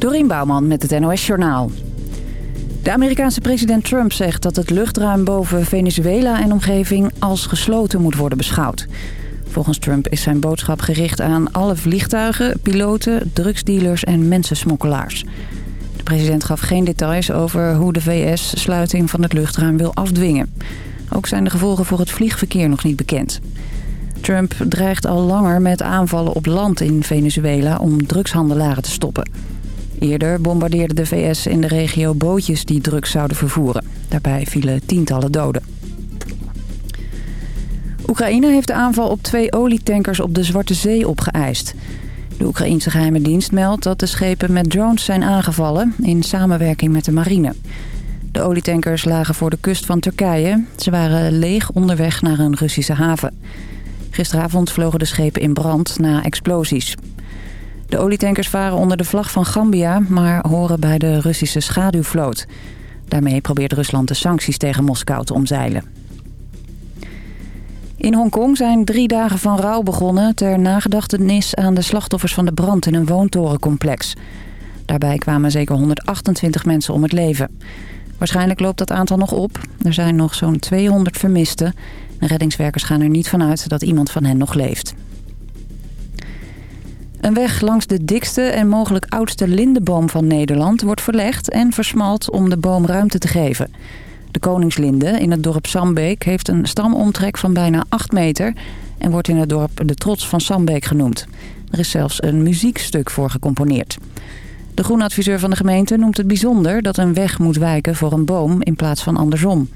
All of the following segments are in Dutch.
Dorien Bouwman met het NOS Journaal. De Amerikaanse president Trump zegt dat het luchtruim boven Venezuela en omgeving als gesloten moet worden beschouwd. Volgens Trump is zijn boodschap gericht aan alle vliegtuigen, piloten, drugsdealers en mensensmokkelaars. De president gaf geen details over hoe de VS sluiting van het luchtruim wil afdwingen. Ook zijn de gevolgen voor het vliegverkeer nog niet bekend. Trump dreigt al langer met aanvallen op land in Venezuela om drugshandelaren te stoppen. Eerder bombardeerde de VS in de regio bootjes die drugs zouden vervoeren. Daarbij vielen tientallen doden. Oekraïne heeft de aanval op twee olietankers op de Zwarte Zee opgeëist. De Oekraïense geheime dienst meldt dat de schepen met drones zijn aangevallen... in samenwerking met de marine. De olietankers lagen voor de kust van Turkije. Ze waren leeg onderweg naar een Russische haven. Gisteravond vlogen de schepen in brand na explosies. De olietankers varen onder de vlag van Gambia, maar horen bij de Russische schaduwvloot. Daarmee probeert Rusland de sancties tegen Moskou te omzeilen. In Hongkong zijn drie dagen van rouw begonnen... ter nagedachtenis aan de slachtoffers van de brand in een woontorencomplex. Daarbij kwamen zeker 128 mensen om het leven. Waarschijnlijk loopt dat aantal nog op. Er zijn nog zo'n 200 vermisten. Reddingswerkers gaan er niet vanuit dat iemand van hen nog leeft. Een weg langs de dikste en mogelijk oudste lindenboom van Nederland wordt verlegd en versmalt om de boom ruimte te geven. De koningslinde in het dorp Sambeek heeft een stamomtrek van bijna 8 meter en wordt in het dorp de trots van Sambeek genoemd. Er is zelfs een muziekstuk voor gecomponeerd. De groenadviseur van de gemeente noemt het bijzonder dat een weg moet wijken voor een boom in plaats van andersom.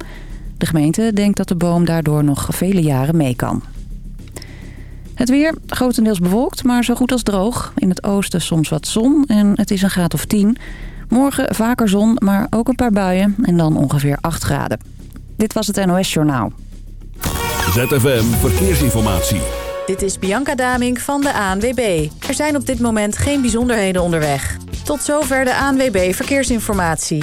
De gemeente denkt dat de boom daardoor nog vele jaren mee kan. Het weer grotendeels bewolkt, maar zo goed als droog. In het oosten soms wat zon en het is een graad of 10. Morgen vaker zon, maar ook een paar buien en dan ongeveer 8 graden. Dit was het NOS Journaal. ZFM Verkeersinformatie. Dit is Bianca Daming van de ANWB. Er zijn op dit moment geen bijzonderheden onderweg. Tot zover de ANWB Verkeersinformatie.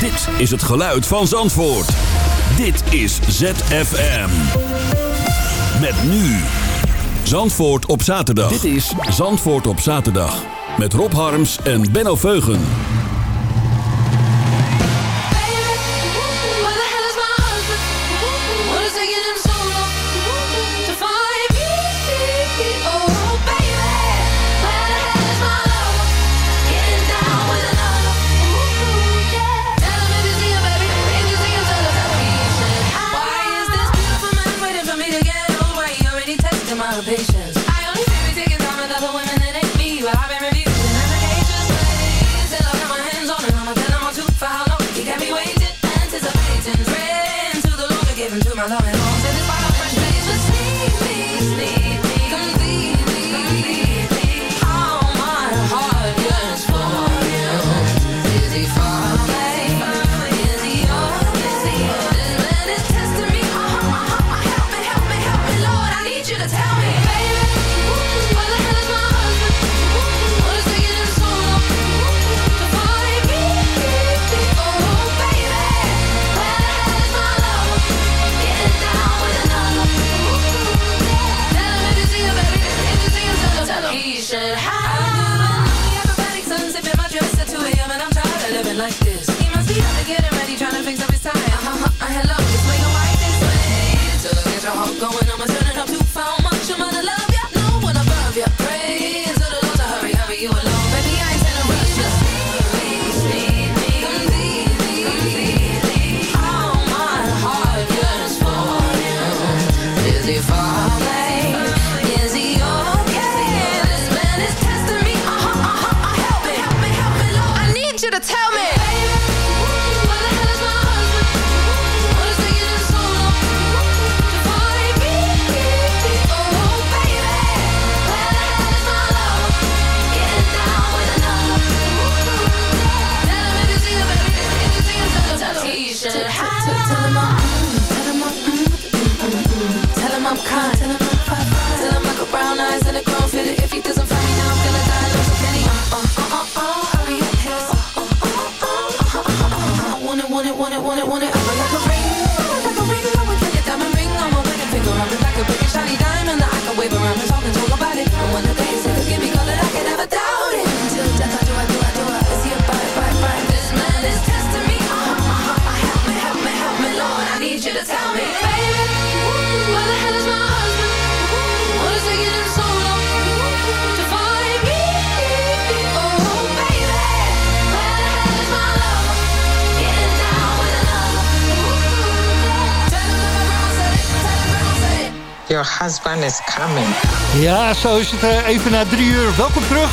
Dit is het geluid van Zandvoort. Dit is ZFM. Met nu. Zandvoort op zaterdag. Dit is Zandvoort op zaterdag. Met Rob Harms en Benno Veugen. I only see me taking time with other women that ain't me, but I've been refusing applications lately. Till I got my hands on it, I'ma tell for how long. Me waiting, anticipating, to the Lord give him to my Your husband is coming. Ja, zo is het eh, even na drie uur. Welkom terug.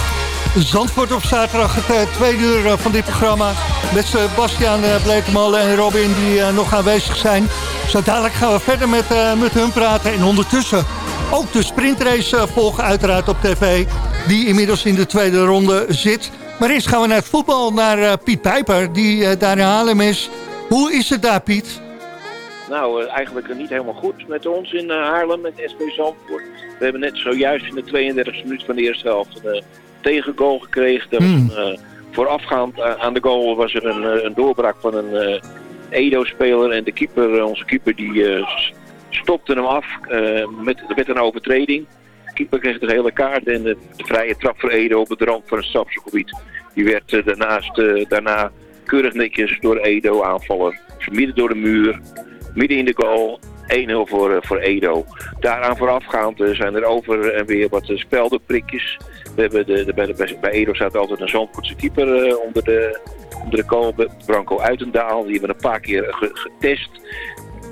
Zandvoort op zaterdag, het uh, tweede uur eh, van dit programma. Met Sebastian uh, Blekemolen en Robin die nog aanwezig zijn. Zo dadelijk gaan we verder met, met hun praten. En ondertussen ook de sprintrace volgen uiteraard op tv. Die inmiddels in de tweede ronde zit. Maar eerst gaan we naar het voetbal, naar Piet Pijper. Die daar in Haarlem is. Hoe is het daar Piet? Nou, uh, eigenlijk niet helemaal goed met ons in uh, Haarlem, met SP Zandvoort. We hebben net zojuist in de 32e minuut van de eerste helft een uh, tegengoal gekregen. Hmm. voorafgaand aan de goal was er een, een doorbraak van een Edo-speler. En de keeper, onze keeper, die stopte hem af met, met een overtreding. De keeper kreeg de hele kaart en de, vrije trap voor Edo op het rand van het strafgebied. Die werd daarnaast, daarna keurig netjes door Edo aanvaller. Midden door de muur midden in de goal. 1-0 voor, voor Edo. Daaraan voorafgaand uh, zijn er over en weer wat speldenprikjes. We hebben de, de, bij, bij Edo staat altijd een Zandvoortse keeper onder de, onder de. Branco Uitendaal. Die hebben een paar keer ge, getest.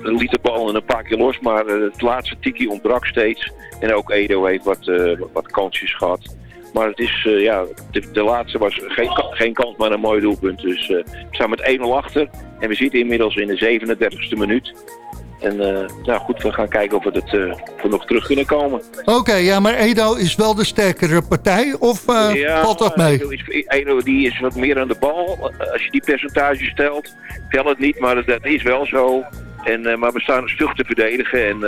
Liet de bal een paar keer los, maar het laatste tikkie ontbrak steeds. En ook Edo heeft wat, wat kansjes gehad. Maar het is, uh, ja, de, de, laatste was geen, geen kans, maar een mooi doelpunt. Dus uh, we staan met 1-0 achter. En we zitten inmiddels in de 37e minuut. En uh, nou goed, we gaan kijken of we het voor nog terug kunnen komen. Oké, okay, ja, maar Edo is wel de sterkere partij of ja, valt dat mee? Edo, is, Edo die is wat meer aan de bal. Als je die percentage stelt, tel het niet, maar dat is wel zo. En, maar we staan stug te verdedigen en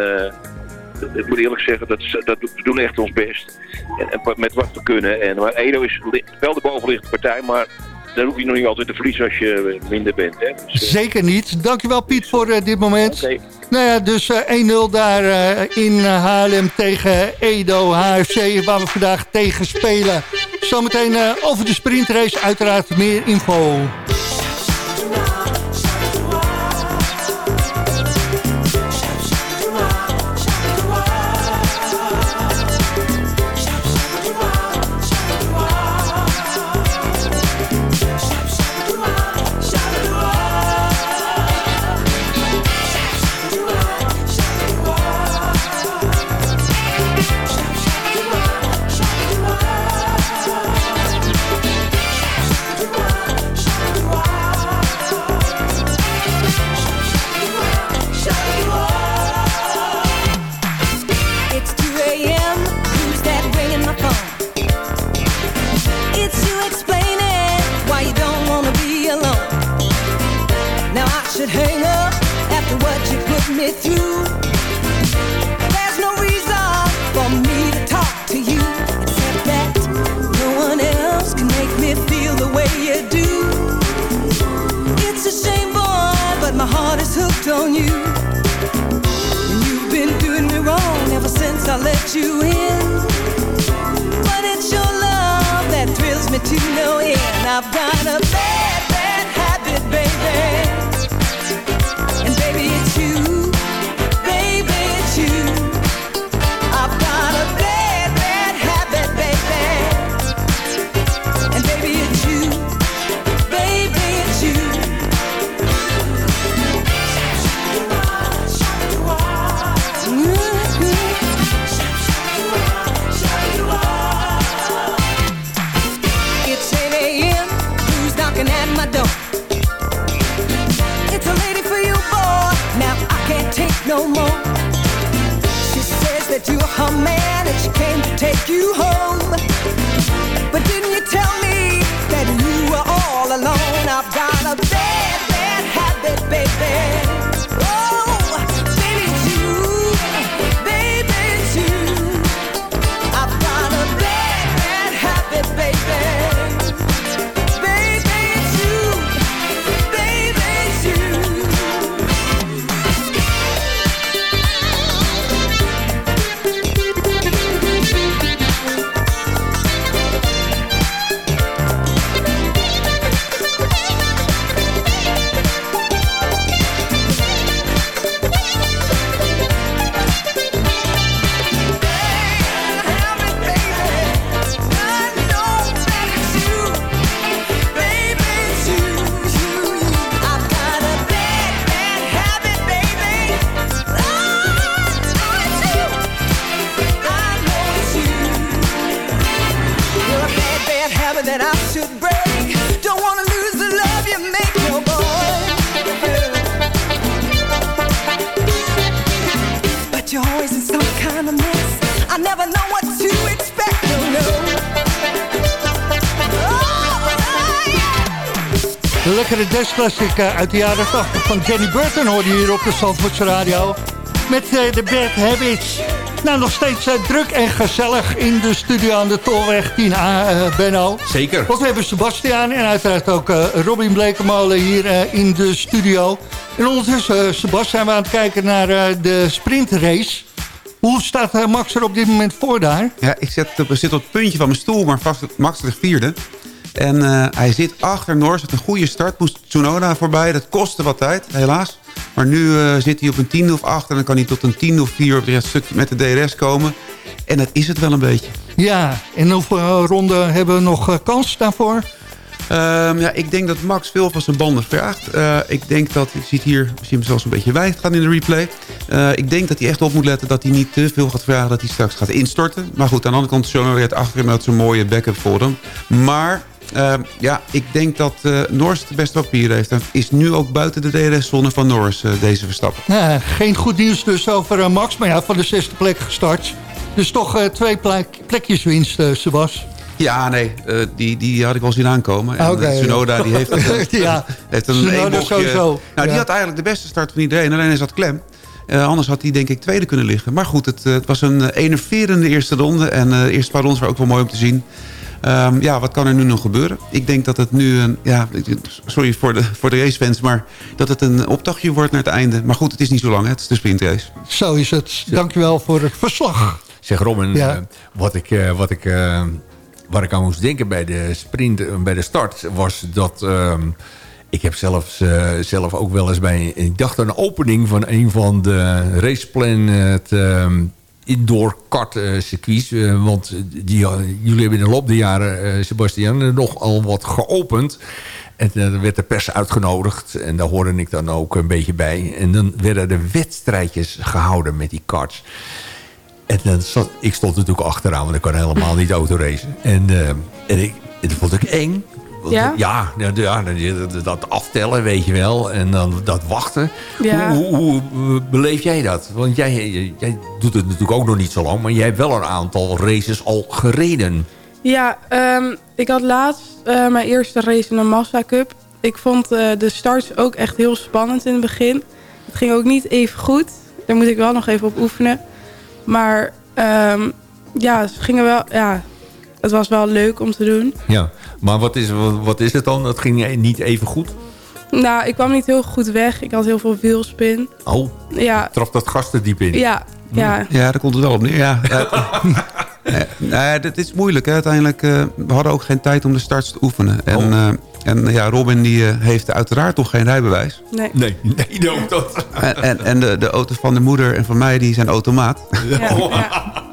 ik moet eerlijk zeggen, dat, dat, we doen echt ons best. En, en met wat we kunnen. En, maar Edo is wel de bovenliggende partij, maar daar hoef je nog niet altijd te verliezen als je minder bent. Hè. Dus, Zeker niet. Dankjewel Piet voor uh, dit moment. Okay. Nou ja, dus uh, 1-0 daar uh, in Haarlem tegen Edo HFC, waar we vandaag tegen spelen. Zometeen over de sprintrace, uiteraard meer info. I let you in. But it's your love that thrills me to no end. I've got a De lekkere dance uh, uit de jaren 80 van Jenny Burton hoorde je hier op de Zandvoortse Radio. Met uh, de Bad Habits. Nou, nog steeds uh, druk en gezellig in de studio aan de Tolweg 10A, uh, Benno. Zeker. Want we hebben Sebastiaan en uiteraard ook uh, Robin Blekemolen hier in de studio. En ondertussen, Sebastiaan, zijn we aan het kijken naar de sprintrace. Hoe staat Max er op dit moment voor daar? Ja, ik zit op, zit op het puntje van mijn stoel, maar vast, Max ligt vierde. En uh, hij zit achter Norris met een goede start. Moest Tsunoda voorbij. Dat kostte wat tijd, helaas. Maar nu uh, zit hij op een 10 of 8. En dan kan hij tot een 10 of 4 op het stuk met de DRS komen. En dat is het wel een beetje. Ja, en hoeveel ronden hebben we nog kans daarvoor? Um, ja, ik denk dat Max veel van zijn banden vraagt. Uh, ik denk dat, ik zie het hier misschien zelfs een beetje wijd gaan in de replay. Uh, ik denk dat hij echt op moet letten dat hij niet te veel gaat vragen dat hij straks gaat instorten. Maar goed, aan de andere kant, Tsunoda weer achter hem, dat een mooie backup voor hem. Maar uh, ja, ik denk dat uh, Norris het beste papier heeft. En is nu ook buiten de DRS-zone van Norris, uh, deze Verstappen. Ja, geen goed nieuws dus over Max, maar ja, van de zesde plek gestart. Dus toch twee plek, plekjes winst, Sebas. Ja, nee, uh, die, die had ik wel zien aankomen. En okay, Tsunoda die heeft, uh, ja, heeft een Tsunoda sowieso. Nou, die had eigenlijk de beste start van iedereen. Alleen hij zat klem. Uh, anders had hij denk ik tweede kunnen liggen. Maar goed, het, het was een enerverende eerste ronde. En de eerste paar rondes waren ook wel mooi om te zien. Um, ja, wat kan er nu nog gebeuren? Ik denk dat het nu een... Ja, sorry voor de, voor de racefans, maar dat het een optochtje wordt naar het einde. Maar goed, het is niet zo lang, hè? het is de sprintrace. Zo is het. Dankjewel voor het verslag. Zeg Robin, ja. uh, wat ik... Uh, wat ik uh, waar ik aan moest denken bij de sprint, bij de start, was dat... Um, ik heb zelfs, uh, zelf ook wel eens bij... Ik dacht aan een opening van een van de raceplan... Het, um, indoor kart uh, circuits. Uh, want die, uh, jullie hebben in de loop der jaren, Sebastian, nogal wat geopend. En dan werd de pers uitgenodigd. En daar hoorde ik dan ook een beetje bij. En dan werden er wedstrijdjes gehouden met die karts. En dan zat, ik stond natuurlijk achteraan, want ik kan helemaal niet autoracen. En, en ik, dat vond ik eng. Ja? Ja, ja, dat aftellen, weet je wel. En dan dat wachten. Ja. Hoe, hoe, hoe, beleef jij dat? Want jij, jij doet het natuurlijk ook nog niet zo lang... maar jij hebt wel een aantal races al gereden. Ja, um, ik had laatst uh, mijn eerste race in de Massa Cup. Ik vond uh, de starts ook echt heel spannend in het begin. Het ging ook niet even goed. Daar moet ik wel nog even op oefenen. Maar um, ja, ze gingen wel... Ja, het was wel leuk om te doen. Ja, maar wat is, wat is het dan? Dat ging niet even goed? Nou, ik kwam niet heel goed weg. Ik had heel veel wielspin. Oh, ja. traf dat gas er diep in? Ja, ja. Ja, daar komt het wel op neer. Ja. nou, dit is moeilijk. Hè. Uiteindelijk, uh, we hadden ook geen tijd om de starts te oefenen. En, oh. uh, en ja, Robin die, uh, heeft uiteraard nog geen rijbewijs. Nee. Nee, nee dat. dat. En, en, en de, de auto van de moeder en van mij, die zijn automaat. Ja, oh. ja.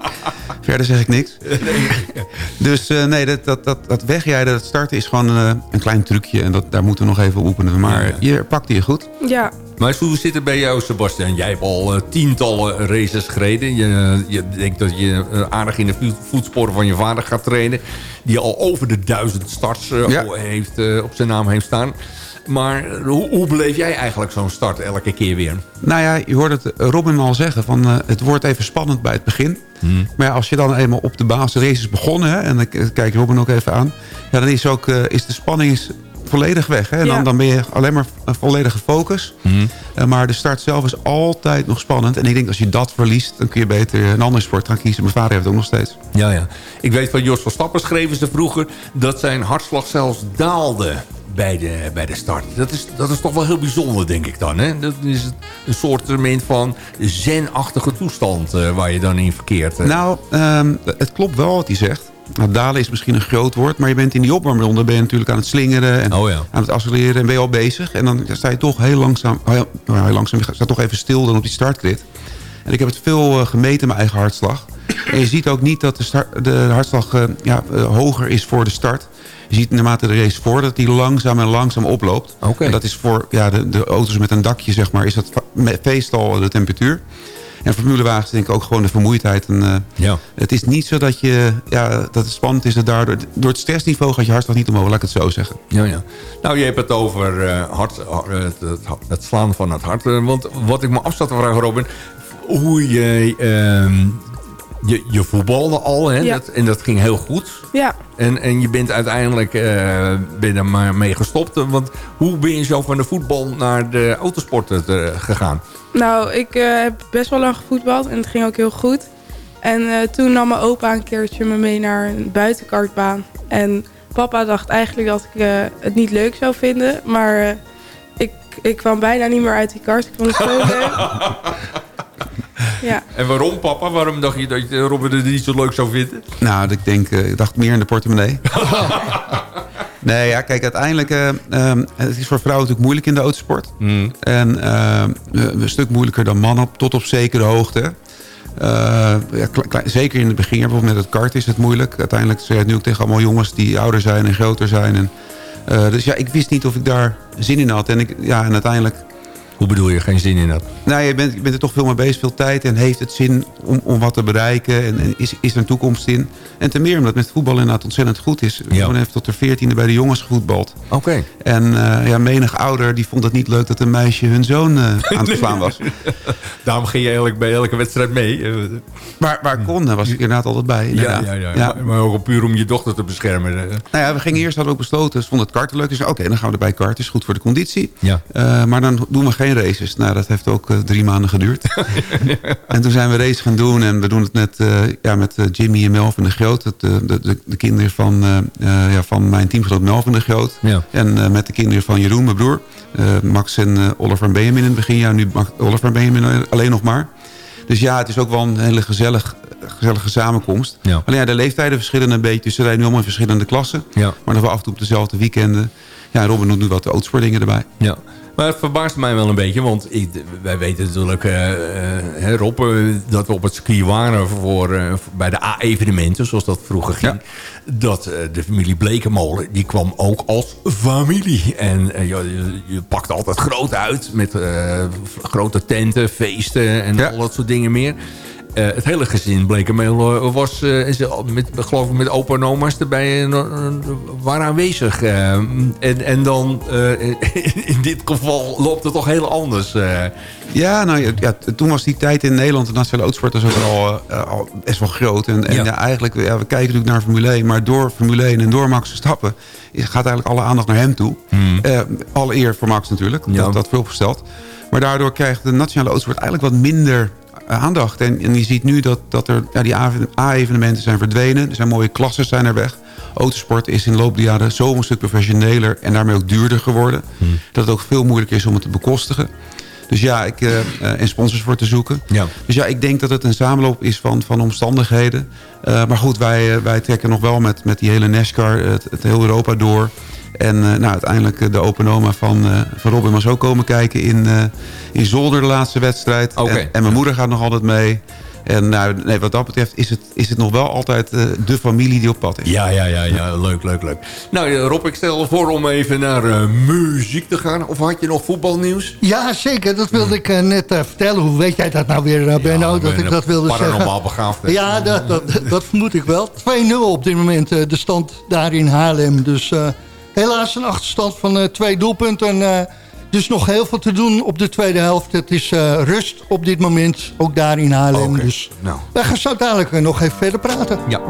Verder zeg ik niks. Nee. Dus uh, nee, dat, dat, dat, dat wegrijden, dat starten is gewoon uh, een klein trucje. En dat, daar moeten we nog even oefenen. Maar ja, je pakt die goed. Ja. Maar hoe zit het bij jou, Sebastian? Jij hebt al uh, tientallen races gereden. Je, je denkt dat je aardig in de voetsporen van je vader gaat trainen. Die al over de duizend starts ja. heeft, op zijn naam heeft staan. Maar hoe, hoe beleef jij eigenlijk zo'n start elke keer weer? Nou ja, je hoort het Robin al zeggen. Van, uh, het wordt even spannend bij het begin. Hmm. Maar ja, als je dan eenmaal op de basis races begonnen... Hè, en dan kijk Robin ook even aan... Ja, dan is, ook, uh, is de spanning is volledig weg. Hè? En Ja. dan, dan ben je alleen maar een volledige focus. Hmm. Uh, maar de start zelf is altijd nog spannend. En ik denk als je dat verliest... dan kun je beter een andere sport gaan kiezen. Mijn vader heeft het ook nog steeds. Ja, ja. Ik weet van Jos van Stappen schreven ze vroeger... dat zijn hartslag zelfs daalde bij de, bij de start. Dat is, dat is toch wel heel bijzonder, denk ik dan. Hè? Dat is een soort van zen-achtige toestand uh, waar je dan in verkeert. Uh. Nou, um, het klopt wel wat hij zegt. Nou, dalen is misschien een groot woord, maar je bent in die opwarmronde ben je natuurlijk aan het slingeren en oh ja. aan het accelereren en ben je al bezig. En dan sta je toch heel langzaam, heel, heel langzaam, je staat toch even stil dan op die startgrid. En ik heb het veel uh, gemeten, mijn eigen hartslag. En je ziet ook niet dat de, start, de hartslag uh, ja, uh, hoger is voor de start. Je ziet naarmate de race voor dat die langzaam en langzaam oploopt. Okay. En dat is voor ja, de, de auto's met een dakje, zeg maar, is dat meestal de temperatuur. En formulewagens denk ik ook gewoon de vermoeidheid. En, eh, Ja. Het is niet zo dat, je, ja, dat het spannend is. Dat daardoor, door het stressniveau gaat je hartslag niet omhoog, laat ik het zo zeggen. Ja, ja. Nou, je hebt het over eh, hart, eh, het, slaan van het hart. Eh, want wat ik me af zat te vragen, Robin... hoe je... je, je voetbalde al, hè? Ja. Dat, en dat ging heel goed. Ja, En, en je bent uiteindelijk eh, ben er maar mee gestopt. Want hoe ben je zo van de voetbal naar de autosport eh, gegaan? nou, ik eh, heb best wel lang gevoetbald en het ging ook heel goed. En eh, toen nam mijn opa een keertje me mee naar een buitenkartbaan. En papa dacht eigenlijk dat ik eh, het niet leuk zou vinden. Maar eh, ik, ik kwam bijna niet meer uit die kart. Ik vond het zo leuk. Ja, En waarom, papa? Waarom dacht je dat je Robin het niet zo leuk zou vinden? Nou, ik denk, eh, ik dacht meer in de portemonnee. nee, ja, kijk, uiteindelijk... eh, ehm, het is voor vrouwen natuurlijk moeilijk in de autosport. En ehm, eh, een stuk moeilijker dan mannen, tot op zekere hoogte. Eh, ja, zeker in het begin, bijvoorbeeld met het kart is het moeilijk. Uiteindelijk zeg je het nu ook tegen allemaal jongens die ouder zijn en groter zijn. En, eh, dus ja, ik wist niet of ik daar zin in had. En, ik, ja, en uiteindelijk Hoe bedoel je, geen zin in dat? nou, je bent, je bent er toch veel mee bezig, veel tijd. En heeft het zin om, om wat te bereiken? En, en is, is er een toekomst in? En ten meer omdat met voetbal inderdaad ontzettend goed is. Ja. Heeft tot de veertiende bij de jongens gevoetbald. Oké. En eh, ja, menig ouder die vond het niet leuk dat een meisje hun zoon eh, aan het slaan was. Daarom ging je eigenlijk bij elke wedstrijd mee. Maar waar kon, daar was ik inderdaad altijd bij. Ja, ja, ja. Maar, maar ook puur om je dochter te beschermen. eh. Nou ja, we gingen eerst, hadden we ook besloten, ze vonden het karten leuk. Dus oké, dan gaan we erbij karten, is goed voor de conditie. Ja. Maar dan doen we geen races. Nou, dat heeft ook eh, drie maanden geduurd. en toen zijn we race gaan doen. En we doen het met, eh, ja, met eh, Jimmy en Melvin de Groot. Eh, de, de, de kinderen van, ja, van mijn teamgenoot Melvin de Groot. Ja. En met de kinderen van Jeroen, mijn broer. Max en Oliver en Benjamin in het begin. Ja, nu Max- Oliver en Benjamin alleen nog maar. Dus ja, het is ook wel een hele gezellig, gezellige samenkomst. Ja. Alleen ja, de leeftijden verschillen een beetje. Dus ze rijden nu allemaal in verschillende klassen. Ja. Maar nog wel af en toe op dezelfde weekenden. Ja, Robin doet nu wat autosportdingen erbij. Ja. Maar het verbaast mij wel een beetje, want ik, wij weten natuurlijk, hè, Rob, eh, dat we op het circuit waren voor, bij de A-evenementen, zoals dat vroeger ging. Dat de familie Blekemolen, die kwam ook als familie. En je, je, pakt altijd groot uit met grote tenten, feesten en Ja. al dat soort dingen meer. Eh, het hele gezin was, eh, en ze- met, geloof ik, met opa en oma's erbij eh, waren aanwezig. en, en dan, in dit geval, loopt het toch heel anders. Ja, nou ja, ja, toen was die tijd in Nederland, de nationale autosport, was ook al, al best wel groot. En, en Ja. ja. eigenlijk, ja, we kijken natuurlijk naar Formule 1, maar door Formule 1 en door Max Verstappen is- gaat eigenlijk alle aandacht naar hem toe. Eh, alle eer voor Max natuurlijk, dat, dat vooropgesteld. Maar daardoor krijgt de nationale autosport eigenlijk wat minder aandacht. En, en je ziet nu dat, dat er, ja, die A-evenementen zijn verdwenen. Er zijn mooie klassen zijn er weg. Autosport is in de loop der jaren zo een stuk professioneler en daarmee ook duurder geworden. Dat het ook veel moeilijker is om het te bekostigen. Dus ja, ik, eh, eh, en sponsors voor te zoeken. Ja. Dus ja, ik denk dat het een samenloop is van, van omstandigheden. Eh, maar goed, wij, eh, wij trekken nog wel met, met die hele NASCAR het, het heel Europa door. En eh, nou, uiteindelijk eh, de Open Oma van, eh, van Robin was ook komen kijken in, eh, in Zolder de laatste wedstrijd. En, en mijn moeder gaat nog altijd mee. En nou, nee, wat dat betreft is het, is het nog wel altijd eh, de familie die op pad is. Ja, ja, ja, ja, leuk, leuk, leuk. Nou Rob, ik stel voor om even naar eh, muziek te gaan. Of had je nog voetbalnieuws? Ja, zeker. Dat wilde ik net vertellen. Hoe weet jij dat nou weer, Benno? ik dat ben ik dat wilde zeggen. paranormaal begaafd, hè? Ja, dat, dat, dat vermoed ik wel. 2-0 op dit moment eh, de stand daar in Haarlem. Dus eh, helaas een achterstand van eh, twee doelpunten. Eh, dus nog heel veel te doen op de tweede helft. Het is eh, rust op dit moment, ook daar in Haarlem. Dus nou. wij gaan zo dadelijk nog even verder praten. Ja.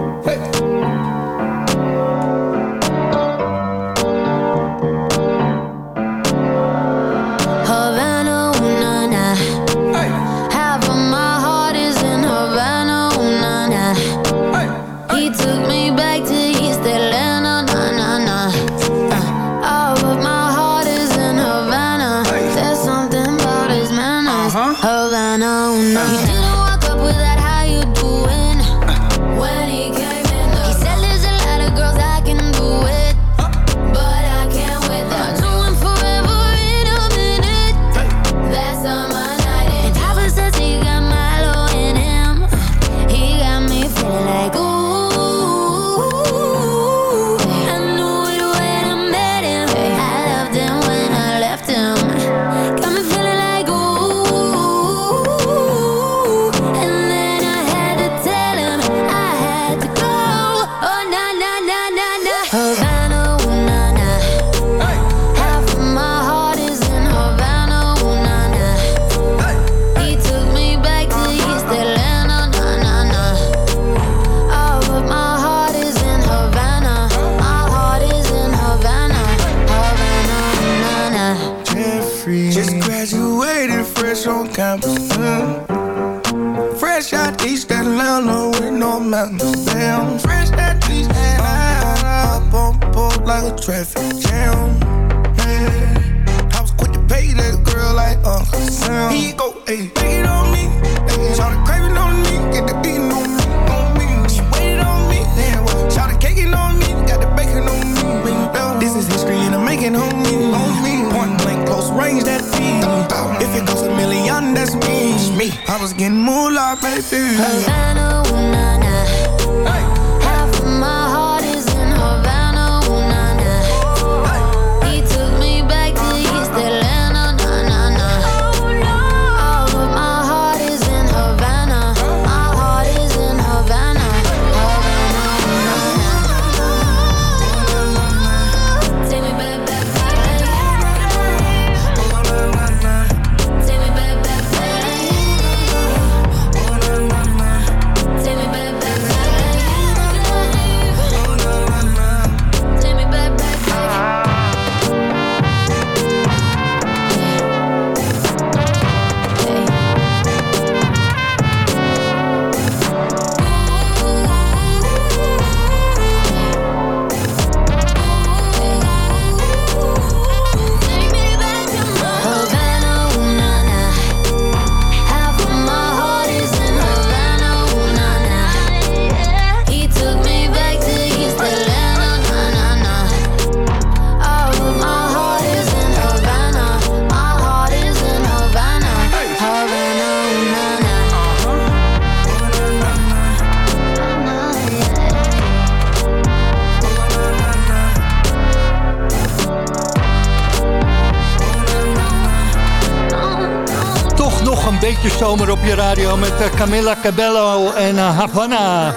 Met eh, Camilla Cabello en eh, Havana.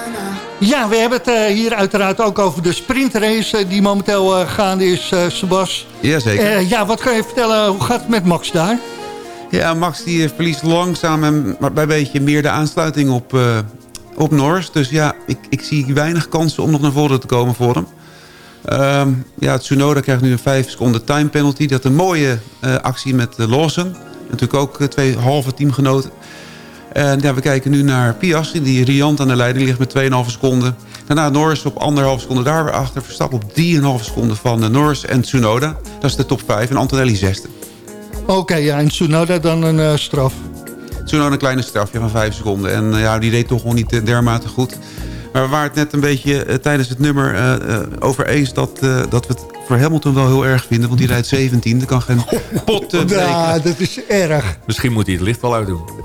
Ja, we hebben het eh, hier uiteraard ook over de sprintrace die momenteel gaande is, Sebas. Jazeker. Eh, ja, wat kan je vertellen? Hoe gaat het met Max daar? Ja, Max die verliest langzaam en maar bij een beetje meer de aansluiting op, eh, op Norris. Dus ja, ik, ik zie weinig kansen om nog naar voren te komen voor hem. Ehm, ja, Tsunoda krijgt nu een 5 seconden time penalty. Dat een mooie actie met uh, Lawson. Natuurlijk ook twee halve teamgenoten. En ja, we kijken nu naar Piastri, die riant aan de leiding ligt met 2,5 seconden. Daarna Norris op 1,5 seconden daar weer achter. Verstappen op 3,5 seconden van eh, Norris en Tsunoda. Dat is de top 5 en Antonelli zesde. Oké, ja, en Tsunoda dan een eh, straf. Tsunoda een kleine strafje van 5 seconden. En eh, ja, die deed toch wel niet dermate goed. Maar we waren het net een beetje tijdens het nummer eh, eh, over eens... Dat, eh, dat we het voor Hamilton wel heel erg vinden. Want die rijdt 17. Er kan geen pot uh, Ja, dat is erg. Misschien moet hij het licht wel uitdoen.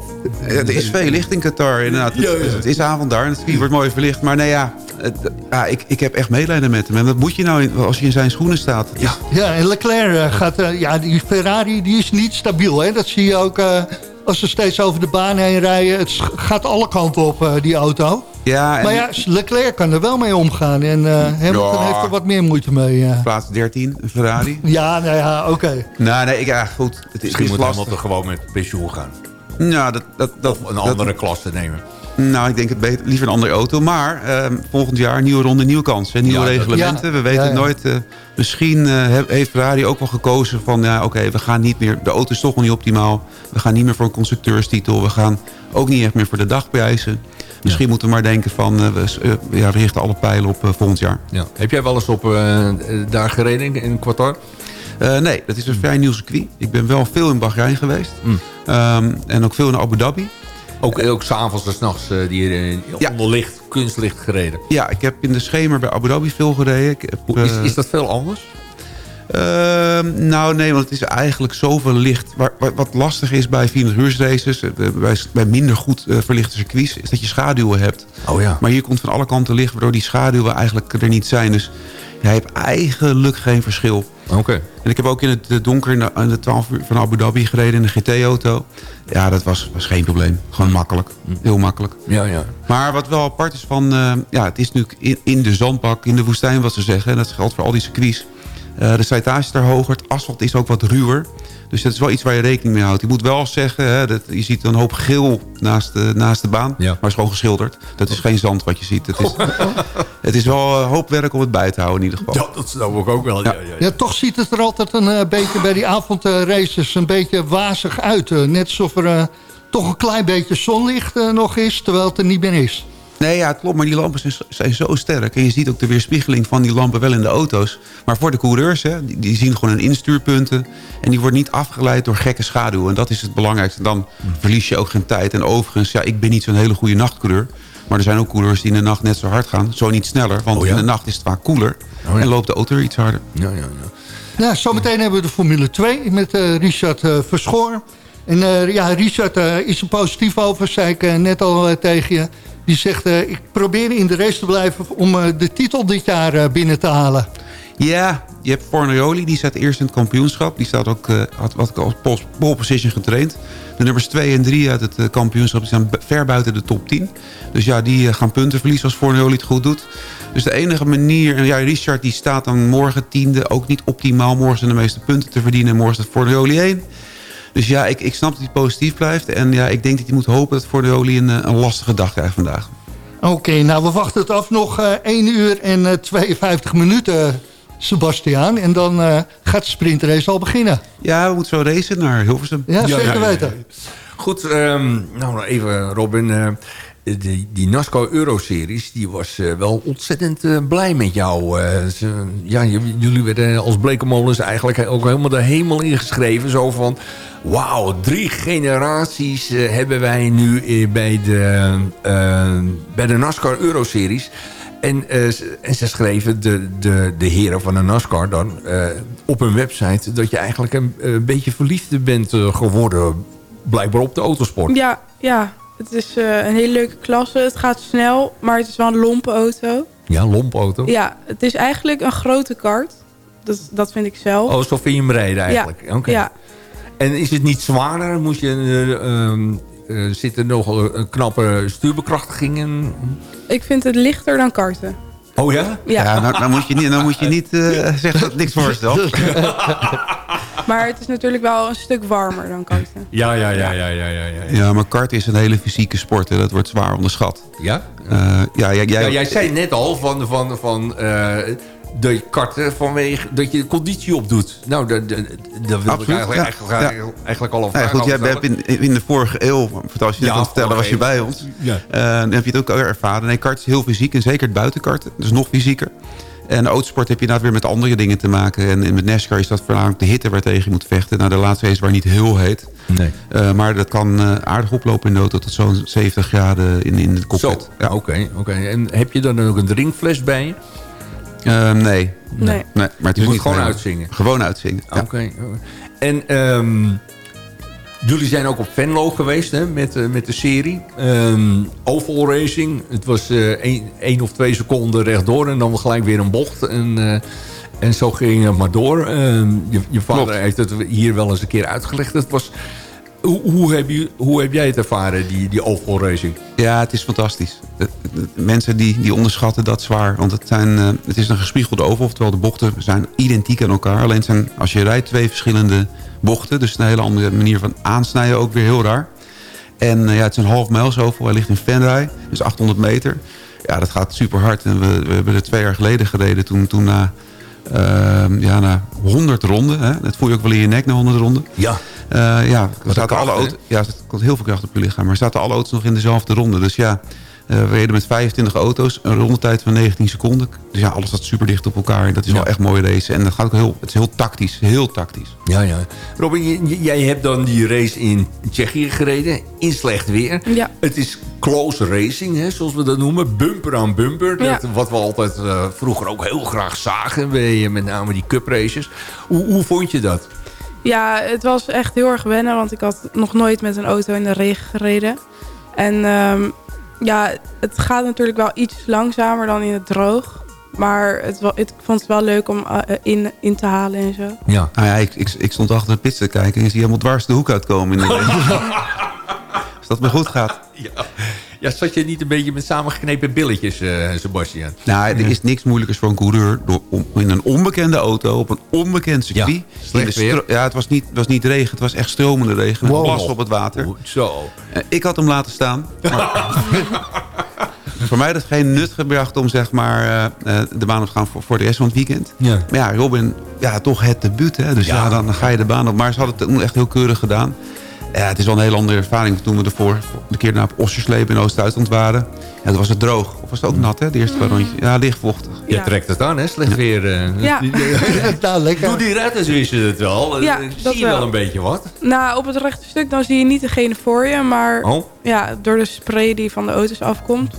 Ja, er is veel licht in Qatar, inderdaad. Het, het is avond daar en het circuit wordt mooi verlicht. Maar nee, ja, het- ja ik, ik heb echt medelijden met hem. En wat moet je nou in- als je in zijn schoenen staat? Het is- Ja, en Leclerc eh, gaat... eh, ja, die Ferrari die is niet stabiel, hè. Dat zie je ook eh, als ze steeds over de baan heen rijden. Het gaat alle kanten op, eh, die auto. Ja, en Maar ja, Leclerc kan er wel mee omgaan. En eh Hamilton Ja. heeft er wat meer moeite mee. ja. plaats 13, een Ferrari. Ja, nou ja, oké. Nou, nee, ik, ja, goed. Het, is- Misschien het is moet lastig. Hamilton gewoon met pensioen gaan. Nou, dat, dat, dat, Of een dat- andere klasse nemen. Nou, ik denk het beter, liever een andere auto. Maar ehm, volgend jaar nieuwe ronde, nieuwe kansen. Nieuwe Ja, reglementen. ja. We weten Ja, ja. nooit. eh, misschien eh, he- heeft Ferrari ook wel gekozen van... ja, oké, we gaan niet meer... De auto is toch nog niet optimaal. We gaan niet meer voor een constructeurstitel. We gaan ook niet echt meer voor de dagprijzen. Misschien moeten we maar denken van... eh, we, ja, we richten alle pijlen op volgend jaar. Ja. Heb jij wel eens op eh, daar gereden in- in Qatar? Eh, nee, dat is een vrij nieuw circuit. Ik ben wel veel in Bahrein geweest. Ehm, en ook veel in Abu Dhabi. Ook, ook s'avonds en s'nachts uh, die eh, Ja. onder licht, kunstlicht gereden. Ja, ik heb in de schemer bij Abu Dhabi veel gereden. Ik heb, Hoe- Is, eh, is dat veel anders? Ehm, nou nee, want het is eigenlijk zoveel licht. Waar- wat lastig is bij 24 uur races, eh, bij, bij minder goed eh, verlichte circuits, is dat je schaduwen hebt. Oh ja. Maar hier komt van alle kanten licht, waardoor die schaduwen eigenlijk er niet zijn. Dus jij hebt eigenlijk geen verschil. Oké. En ik heb ook in het donker in de, in de 12 uur van Abu Dhabi gereden in een GT-auto. Ja, dat was, was geen probleem. Gewoon makkelijk. Heel makkelijk. Ja, ja. Maar wat wel apart is van... eh, ja, het is nu in, in de zandbak, in de woestijn wat ze zeggen. En dat geldt voor al die circuits. Eh, de slijtage is daar hoger. Het asfalt is ook wat ruwer. Dus dat is wel iets waar je rekening mee houdt. Je moet wel zeggen, hè, dat, je ziet een hoop geel naast de, naast de baan. Maar het is gewoon geschilderd. Dat is geen zand wat je ziet. Het is, het is wel een hoop werk om het bij te houden in ieder geval. Ja, dat snap ik ook wel. Ja. Ja, Ja, toch ziet het er altijd een eh, beetje bij die avondraces een beetje wazig uit. eh. net alsof er eh, toch een klein beetje zonlicht nog is, terwijl het er niet meer is. Nee, ja, het klopt. Maar die lampen zijn, zijn zo sterk. En je ziet ook de weerspiegeling van die lampen wel in de auto's. Maar voor de coureurs, hè, die, die zien gewoon hun instuurpunten. En die worden niet afgeleid door gekke schaduw. En dat is het belangrijkste. Dan verlies je ook geen tijd. En overigens, ja, ik ben niet zo'n hele goede nachtcoureur. Maar er zijn ook coureurs die in de nacht net zo hard gaan. Zo niet sneller, want Oh ja? in de nacht is het vaak koeler. Oh ja. En loopt de auto weer iets harder. Ja, ja, ja. Nou, zometeen hebben we de Formule 2 met eh, Richard eh, Verschoor. En eh, ja, Richard is er positief over, zei ik net al tegen je. Die zegt, eh, ik probeer in de race te blijven om eh, de titel dit jaar eh, binnen te halen. Ja, je hebt Fornarioli, die staat eerst in het kampioenschap. Die staat ook, had wat als pole- position getraind. De nummers 2 en 3 uit het kampioenschap bu- ver buiten de top 10. Dus ja, die gaan punten verliezen als Fornarioli het goed doet. Dus de enige manier... En ja, Richard die staat dan morgen tiende. Ook niet optimaal. Morgen zijn de meeste punten te verdienen. Morgen staat Fornarioli 1. Dus ja, ik, ik snap dat hij positief blijft. En ja, ik denk dat hij moet hopen dat Fornarioli een, eh, een lastige dag krijgt vandaag. Oké, nou we wachten het af nog eh 1 uur en eh, 52 minuten, Sebastiaan. En dan eh, gaat de sprintrace al beginnen. Ja, we moeten zo racen naar Hilversum. Ja, zeker weten. Goed, ehm, nou nog even Robin. Eh, die, die NASCAR Euro-series, die was eh, wel ontzettend eh, blij met jou. ja, jullie werden als Blekenmolens eigenlijk ook helemaal de hemel ingeschreven. Zo van, wauw, drie generaties hebben wij nu bij de, bij de NASCAR Euro-series. En, en ze schreven, de, de, de heren van de NASCAR dan, op hun website... dat je eigenlijk een, beetje verliefd bent geworden, blijkbaar op de autosport. Ja, ja. Het is eh, een hele leuke klasse. Het gaat snel, maar het is wel een lompe auto. Ja, lompauto. Ja, het is eigenlijk een grote kart. Dat, dat vind ik zelf. Oh, zo vind je hem rijden eigenlijk. Ja. En is het niet zwaarder? Moet je, eh, ehm, eh, zit er nog een, een knappe stuurbekrachtiging in? Ik vind het lichter dan karten. Oh ja? Ja. Ja, nou, nou moet je niet, nou moet je niet eh, zeggen dat het niks voorstelt. Maar het is natuurlijk wel een stuk warmer dan karten. Ja, ja, ja, ja, ja, ja. ja. Ja, maar kart is een hele fysieke sport. Hè. Dat wordt zwaar onderschat. Ja? Eh, ja, ja, jij, Ja, jij zei net al van, van, van eh, dat je karten vanwege dat je conditie opdoet. Nou, dat, dat, dat wil ik Absoluut, eigenlijk, ja. eigenlijk, eigenlijk, eigenlijk al een Nee, vraag goed, jij over hebt stellen. in, in de vorige eeuw, als je Ja, dit kan vertellen, was je bij ons. Ja. Eh, dan heb je het ook al ervaren. Nee, kart is heel fysiek en zeker het buitenkarten. Dus nog fysieker. En autosport heb je inderdaad weer met andere dingen te maken. En, en met NASCAR is dat voornamelijk de hitte waar tegen je moet vechten. Nou, de laatste race waar niet heel heet. Nee. Eh, maar dat kan eh, aardig oplopen in de auto tot zo'n 70 graden in, in de Zo, cockpit. ja. oké. oké. En heb je dan ook een drinkfles bij je? Eh, nee. nee. Nee. maar het is Je moet gewoon uitzingen. Gewoon uitzingen. ja. Oké. En ehm, jullie zijn ook op Venlo geweest hè, met, eh, met de serie. Ehm oval racing. Het was eh één één of twee seconden rechtdoor en dan gelijk weer een bocht. En, eh, en zo ging het maar door. Ehm, je, je vader Klopt. heeft het hier wel eens een keer uitgelegd. Het was, hoe, hoe, heb je, hoe heb jij het ervaren, die, die oval racing? Ja, het is fantastisch. Het- Mensen die, die onderschatten dat zwaar. Want het, zijn, eh, het is een gespiegelde oval. Oftewel de bochten zijn identiek aan elkaar. Alleen zijn, als je rijdt, twee verschillende bochten. Dus een hele andere manier van aansnijden. Ook weer heel raar. En eh, ja, het is een half mijls oval. Hij ligt in Venray. Dus 800 meter. Ja, dat gaat super hard. En we, we hebben er twee jaar geleden gereden. Toen, toen na, ehm, ja, na 100 ronden. Hè, dat voel je ook wel in je nek na 100 ronden. Ja. Eh, ja, er zaten alle auto's, ja, er komt heel veel kracht op je lichaam. Maar er zaten alle auto's nog in dezelfde ronde. Dus ja, eh, we reden met 25 auto's. Een rondetijd van 19 seconden. Dus ja, alles zat super dicht op elkaar. En dat is wel echt mooi racen. En dat gaat ook heel, het is heel tactisch. Heel tactisch. Ja, ja. Robin, jij hebt dan die race in Tsjechië gereden. In slecht weer. Ja. Het is close racing, hè, zoals we dat noemen. Bumper aan bumper. Ja. Dat, wat we altijd eh, vroeger ook heel graag zagen. Bij, met name die cup races. Hoe, hoe vond je dat? Ja, het was echt heel erg wennen, want ik had nog nooit met een auto in de regen gereden. En ehm, ja, het gaat natuurlijk wel iets langzamer dan in het droog. Maar het, ik vond het wel leuk om eh, in, in te halen en zo. Ja. Nou ja, ik, ik, ik stond achter de pits te kijken. En je ziet helemaal dwars de hoek uitkomen. In de. Als dat maar goed gaat. Ja, Ja, zat je niet een beetje met samengeknepen billetjes, eh, Sebastian? Nou, er is niks moeilijkers voor een coureur... door om, in een onbekende auto op een onbekend circuit... Ja, weer. het was, niet, was niet regen, het was echt stromende regen. Wow. glas op het water. Zo. Eh, Ik had hem laten staan. Voor mij dat geen nut gebracht om zeg maar, eh, de baan op te gaan voor, voor de rest van het weekend. Ja. Maar ja, Robin, ja, toch het debuut. Hè? Dus ja. Ja. dan ga je de baan op. Maar ze hadden het echt heel keurig gedaan. Ja, het is wel een hele andere ervaring toen we ervoor de keer naar Osjersleep in Oost-Duitsland waren. Ja, toen was het droog. Of was het ook nat, hè? De eerste paar rondjes. Ja, lichtvochtig. Je Ja. trekt het aan, hè? Slecht weer. eh. Ja. nou, lekker. Doe die redders wisten het wel. Ja, Eh, dat Zie je wel wel. een beetje wat? Nou, op het rechte stuk dan zie je niet degene voor je. Maar Oh. ja, door de spray die van de auto's afkomt.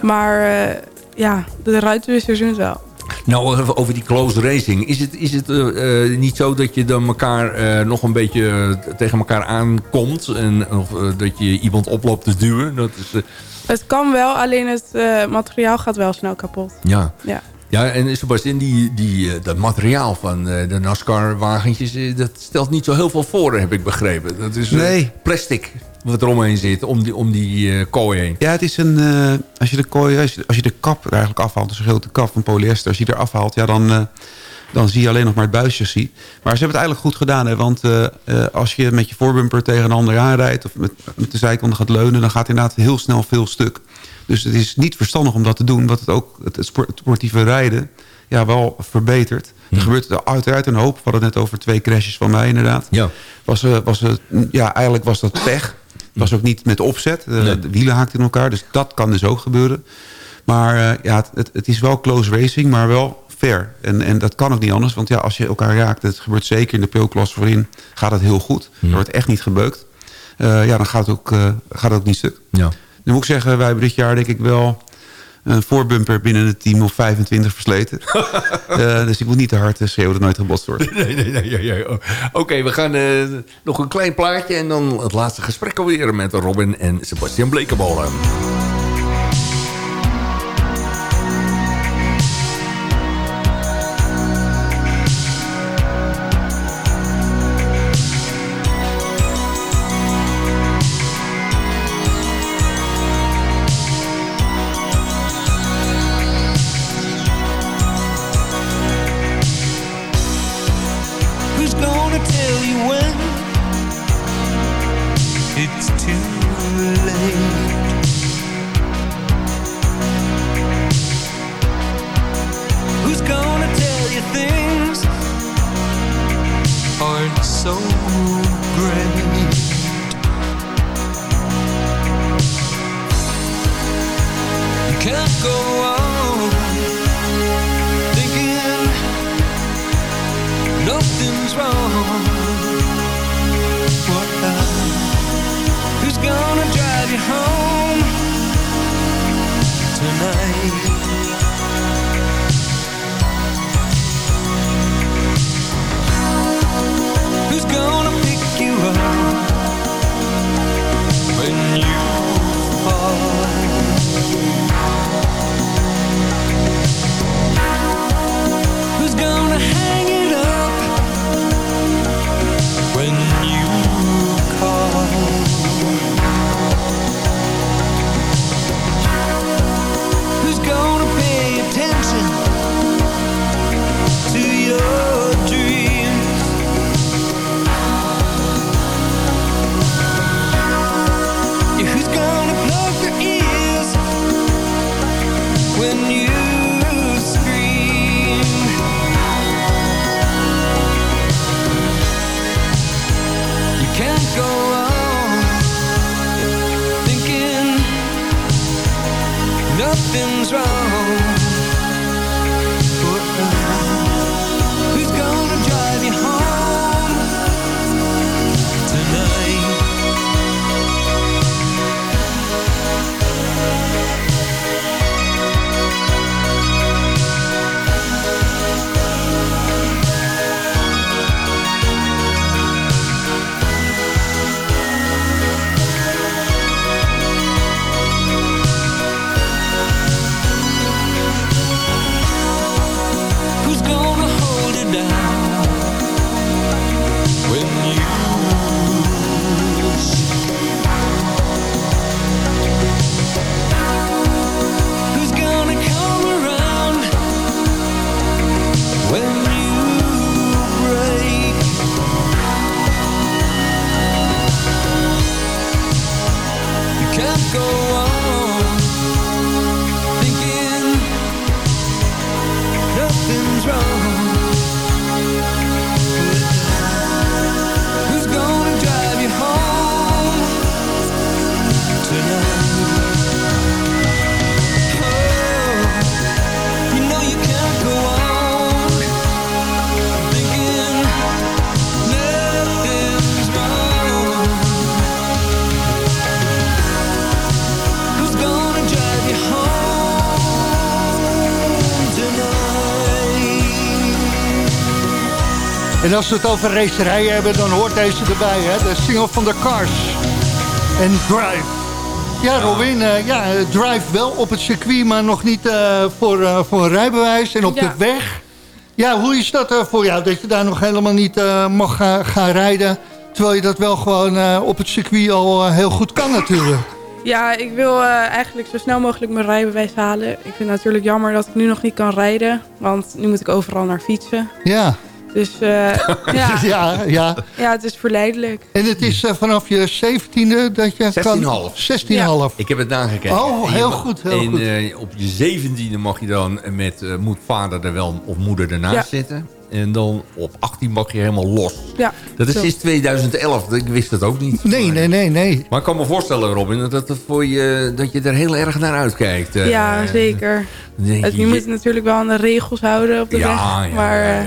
Maar eh, ja, de ruitenwissers doen het wel. Nou, over die close racing. Is het, is het eh, eh, niet zo dat je dan elkaar eh, nog een beetje tegen elkaar aankomt? En, of dat je iemand oploopt te duwen? Dat is, Het kan wel, alleen het materiaal gaat wel snel kapot. ja. Ja. Ja, en Sebastian, die, die, eh, dat materiaal van eh, de NASCAR-wagentjes... eh, dat stelt niet zo heel veel voor, heb ik begrepen. Dat is Nee. plastic wat er omheen zit, om die, om die kooi heen. Ja, het is een... als, je de kooi, als, je, als je de kap er eigenlijk afhaalt, dus een grote kap van polyester... als je die er afhaalt, ja, dan, dan zie je alleen nog maar het buisje Maar ze hebben het eigenlijk goed gedaan, hè, want als je met je voorbumper tegen een ander aanrijdt... of met, met de zijkanten gaat leunen, dan gaat inderdaad heel snel veel stuk. Dus het is niet verstandig om dat te doen, wat het ook het, het sport- het sportieve rijden ja, wel verbetert. Er gebeurt er uiteraard een hoop. We hadden het net over twee crashes van mij inderdaad. Ja. Was, eh, was, het, ja, eigenlijk was dat pech. Het was ook niet met opzet. Eh, Nee. De wielen haakten in elkaar. Dus dat kan dus ook gebeuren. Maar eh, ja, het, het, is wel close racing, maar wel fair. En, en dat kan ook niet anders. Want ja, als je elkaar raakt, het gebeurt zeker in de pro-klasse voorin, gaat het heel goed. Er wordt echt niet gebeukt. Eh, ja, dan gaat het, ook, eh, gaat het ook niet stuk. Ja. Nu moet ik zeggen, wij hebben dit jaar denk ik wel een voorbumper binnen het team of 25 versleten. Eh, dus ik moet niet te hard eh, schreeuwen dat nooit gebotst wordt. Nee, nee, nee. Oké, we gaan eh, nog een klein plaatje... en dan het laatste gesprek alweer met Robin en Sebastian Blekenbolen. So great? You can't go En als we het over racerijen hebben, dan hoort deze erbij, hè? De single van de Cars. En Drive. Ja, Robin, eh, ja, eh, Drive wel op het circuit, maar nog niet eh, voor, voor een rijbewijs. En op Ja. de weg. Ja, hoe is dat voor jou, dat je daar nog helemaal niet mag ga- gaan rijden... terwijl je dat wel gewoon op het circuit al heel goed kan natuurlijk. Ja, ik wil eigenlijk zo snel mogelijk mijn rijbewijs halen. Ik vind het natuurlijk jammer dat ik nu nog niet kan rijden. Want nu moet ik overal naar fietsen. Ja, Dus eh, ja, ja, ja. ja, het is verleidelijk. En het is eh, vanaf je 17e dat je kan... 16,5. 16,5. Ik heb het nagekeken. Oh, heel mag- goed, heel en, goed. eh, op je zeventiende mag je dan met eh, moet vader er wel of moeder ernaast Ja. zitten. En dan op 18 mag je helemaal los. Ja, Dat is zo. sinds 2011. Ik wist het ook niet. Nee, nee, nee, nee. Maar ik kan me voorstellen, Robin, dat, het voor je, dat je er heel erg naar uitkijkt. eh. ja, zeker. Je, je moet je- natuurlijk wel aan de regels houden op de ja, weg. ja, maar ja, ja,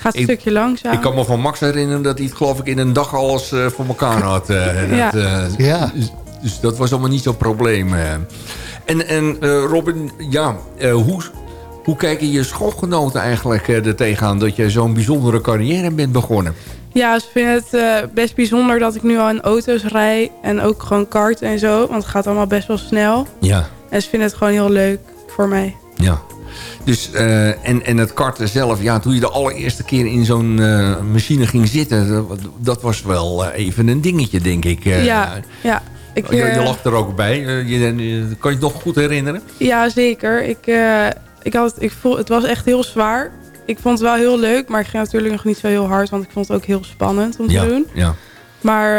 gaat een Ik- stukje langzaam. Ik kan me van Max herinneren dat hij het geloof ik in een dag alles eh, voor elkaar had. eh, dat, Ja. eh, Ja. dus, dus dat was allemaal niet zo'n probleem. En, en eh, Robin, ja, eh, hoe, hoe kijken je schoolgenoten eigenlijk eh, er tegenaan... dat je zo'n bijzondere carrière bent begonnen? Ja, ze vinden het best bijzonder dat ik nu al in auto's rij. En ook gewoon karten en zo. Want het gaat allemaal best wel snel. Ja, En ze vinden het gewoon heel leuk voor mij. ja. Dus, eh, en, en het karten zelf, ja, toen je de allereerste keer in zo'n eh, machine ging zitten... dat, dat was wel eh, even een dingetje, denk ik. ja, ja. Ik, je, je lacht er ook bij. Je, je- kan je het nog goed herinneren? Ja, zeker. Ik, ik had, ik voel, het was echt heel zwaar. Ik vond het wel heel leuk, maar ik ging natuurlijk nog niet zo heel hard. Want ik vond het ook heel spannend om te ja, doen. ja. Maar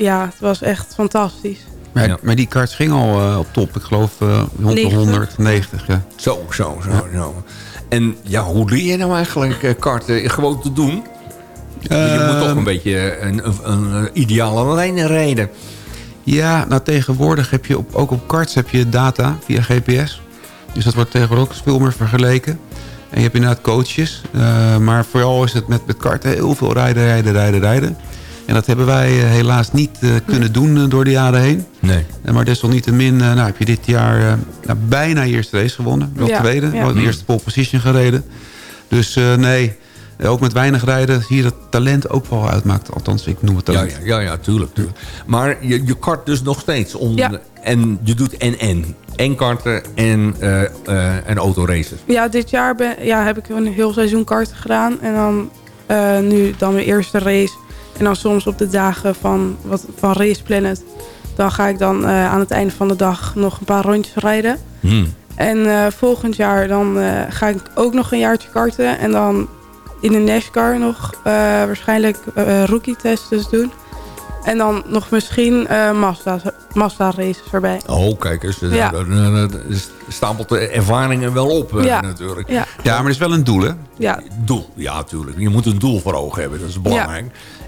ja, het was echt fantastisch. Maar, Ja. maar die karts ging al eh, op top. Ik geloof eh, rond de 90. 190. Ja. Zo, zo, zo, zo. En ja, hoe leer je nou eigenlijk eh, karten gewoon te doen? je moet toch Ehm, een beetje een, een, een ideale lijn rijden. Ja, nou tegenwoordig heb je op, ook op karts heb je data via GPS. Dus dat wordt tegenwoordig ook veel meer vergeleken. En je hebt inderdaad coaches. eh, maar vooral is het met, met karten heel veel rijden, rijden, rijden, rijden. En dat hebben wij eh, helaas niet eh, kunnen doen eh, door de jaren heen. Nee. Maar desalniettemin nou, heb je dit jaar eh, nou, bijna je eerste race gewonnen. Wel Ja, tweede, ja. wel de eerste pole position gereden. Dus eh, nee, ook met weinig rijden zie je dat talent ook wel uitmaakt. Althans, ik noem het Ja, talent. ja, ja, ja, tuurlijk, tuurlijk. Maar je, je kart dus nog steeds. Om, Ja. En je doet en-en. En karten en, eh eh en autoracen. Ja, dit jaar ben, ja, heb ik een heel seizoen karten gedaan. En dan eh, nu dan mijn eerste race. En dan soms op de dagen van, wat, van Race Planet. Dan ga ik dan eh, aan het einde van de dag nog een paar rondjes rijden. Hmm. En eh, volgend jaar dan eh, ga ik ook nog een jaartje karten. En dan in de NASCAR nog eh, waarschijnlijk eh rookie tests doen. En dan nog misschien eh Mazda, Mazda races erbij. Oh, kijk eens. Ja. Daar stapelt de ervaringen wel op eh, Ja. natuurlijk. Ja, Ja, maar het is wel een doel, hè? ja, Doel, ja, natuurlijk. Je moet een doel voor ogen hebben, dat is belangrijk.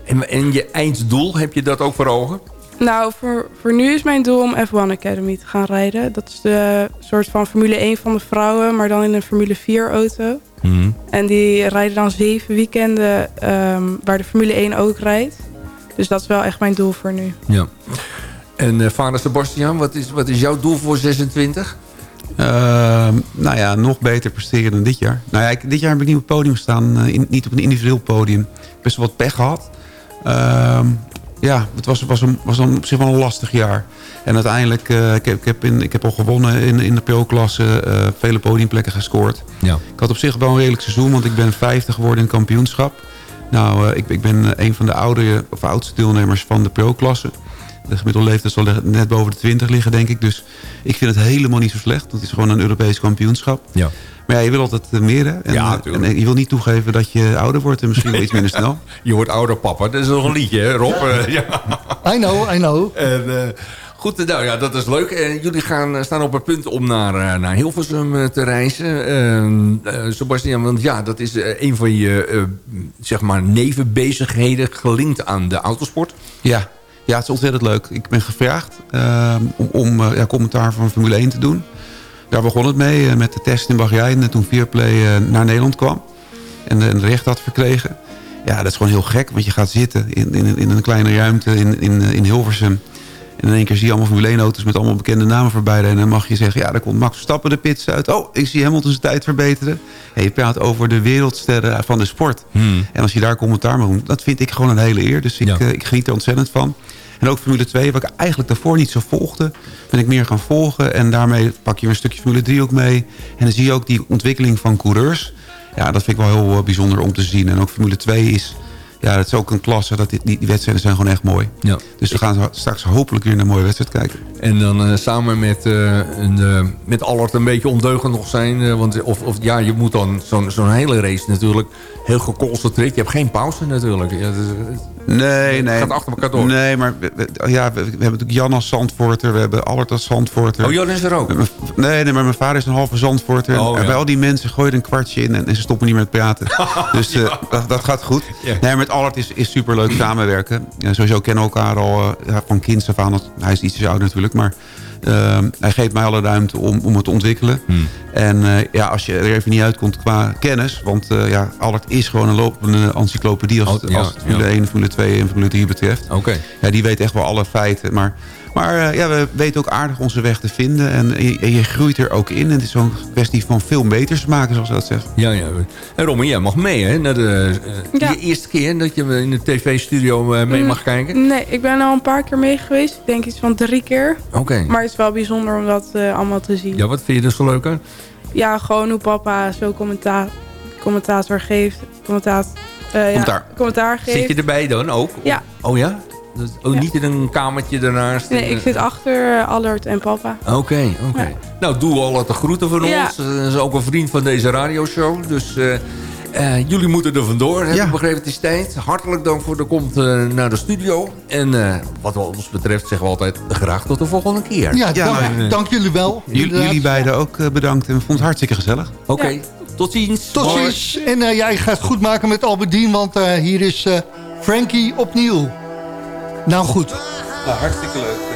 En, en je einddoel, heb je dat ook voor ogen? Nou, voor, voor nu is mijn doel om F1 Academy te gaan rijden. Dat is de soort van Formule 1 van de vrouwen, maar dan in een Formule 4 auto. En die rijden dan zeven weekenden ehm, waar de Formule 1 ook rijdt. Dus dat is wel echt mijn doel voor nu. Ja. En eh, vader Sebastian, wat is, wat is jouw doel voor 26? Ehm, nou ja, nog beter presteren dan dit jaar. Nou ja, ik, dit jaar heb ik niet op het podium staan. eh, in- niet op een individueel podium. Best wel wat pech gehad. Ehm, ja, het was, was, een, was een, op zich wel een lastig jaar. En uiteindelijk, eh, ik, heb, ik, heb in, ik heb al gewonnen in, in de pro-klasse. eh, vele podiumplekken gescoord. Ja. Ik had op zich wel een redelijk seizoen, want ik ben 50 geworden in het kampioenschap. Nou, eh, ik, ik ben een van de oudere, of oudste deelnemers van de pro-klasse. De gemiddelde leeftijd zal net boven de 20 liggen, denk ik. Dus ik vind het helemaal niet zo slecht. Want het is gewoon een Europees kampioenschap. Ja. Maar ja, je wil altijd eh, meer, hè? En, Ja, eh, en je wil niet toegeven dat je ouder wordt en misschien wel iets minder snel. Je wordt ouder papa. Dat is nog een liedje, hè, Rob? Eh, ja. I know, I know. En, eh, goed, eh, nou ja, dat is leuk. En jullie gaan, eh, staan op het punt om naar, eh, naar Hilversum eh, te reizen. Eh, eh, Sebastian, want ja, dat is eh, een van je eh, zeg maar nevenbezigheden gelinkt aan de autosport. Ja. Ja, het is ontzettend leuk. Ik ben gevraagd eh, om, om eh, ja, commentaar van Formule 1 te doen. Daar begon het mee eh, met de test in Bahrein. En toen Viaplay eh, naar Nederland kwam. En eh, een recht had verkregen. Ja, dat is gewoon heel gek. Want je gaat zitten in, in, in een kleine ruimte in, in, in Hilversum. En in één keer zie je allemaal Formule 1 auto's met allemaal bekende namen voorbij rijden. En dan mag je zeggen, ja, daar komt Max Verstappen de pits uit. Oh, ik zie Hamilton zijn tijd verbeteren. En je praat over de wereldsterren van de sport. Hmm. En als je daar commentaar mee doet, dat vind ik gewoon een hele eer. Dus ik, Ja. eh, ik geniet er ontzettend van. En ook Formule 2, wat ik eigenlijk daarvoor niet zo volgde... ben ik meer gaan volgen. En daarmee pak je een stukje Formule 3 ook mee. En dan zie je ook die ontwikkeling van coureurs. Ja, dat vind ik wel heel eh, bijzonder om te zien. En ook Formule 2 is... Ja, dat is ook een klasse. Dat die, die die wedstrijden zijn gewoon echt mooi. Ja. Dus we gaan straks hopelijk weer naar een mooie wedstrijd kijken. En dan eh, samen met, eh een, met Allard een beetje ondeugend nog zijn. want of, of ja, je moet dan zo'n zo'n hele race natuurlijk heel geconcentreerd. Je hebt geen pauze natuurlijk. Ja, dat Nee, nee. gaat achter elkaar door. Nee, maar we, we- ja, we, we hebben natuurlijk Jan als Zandvoorter. We hebben Allert als Zandvoorter. Oh, Jan is er ook? Nee, nee, maar mijn vader is een halve Zandvoorter. Oh, en ja. bij al die mensen gooi je een kwartje in en, en ze stoppen niet met praten. dus eh, dat, dat gaat goed. Nee, met Allert is, is superleuk samenwerken. Ja, sowieso kennen we elkaar al eh, van kinds af aan. Hij is iets ouder natuurlijk, maar... eh, hij geeft mij alle ruimte om, om het te ontwikkelen. Hmm. En eh, ja, als je er even niet uitkomt qua kennis... want eh, ja, Allert is gewoon een lopende encyclopedie... als, Oh, ja, als het Formule ja. 1, Formule 2 en Formule 3 betreft. Oké. Ja, die weet echt wel alle feiten. Maar, maar eh, ja, we weten ook aardig onze weg te vinden. En je, en je groeit er ook in. En het is zo'n kwestie van veel meters maken, zoals ze dat zeggen. Ja, ja. En Romy, jij mag mee, hè? Naar de, eh, Ja. de eerste keer dat je in de tv-studio eh, mee Mm, mag kijken. Nee, ik ben al een paar keer mee geweest. Ik denk iets van drie keer. Oké. Maar het is wel bijzonder om dat eh, allemaal te zien. Ja, wat vind je er zo leuk aan? Ja, gewoon hoe papa zo commenta commentator geeft. Commentaat, eh, Commentaar. Ja, commentaar geeft. Zit je erbij dan ook? Ja. Oh ja? Dat, oh, Ja. Niet in een kamertje daarnaast? Nee, ik zit achter eh, Allard en papa. Oké, oké. Ja. Nou, doe al de groeten van Ja. ons. Dat is ook een vriend van deze radioshow. Dus eh, eh, jullie moeten er vandoor. Heb Ja. ik begrepen, het is tijd. Hartelijk dank voor de komst eh, naar de studio. En eh, wat ons betreft zeggen we altijd graag tot de volgende keer. Ja, Ja, dank, dank jullie wel. Jullie, inderdaad. jullie beiden ook eh, bedankt. En we vonden het hartstikke gezellig. Oké, Ja. tot ziens. Tot ziens. En eh jij gaat het goed maken met Albedien, want eh, hier is eh, Frankie opnieuw. Nou goed. Nou, hartstikke leuk.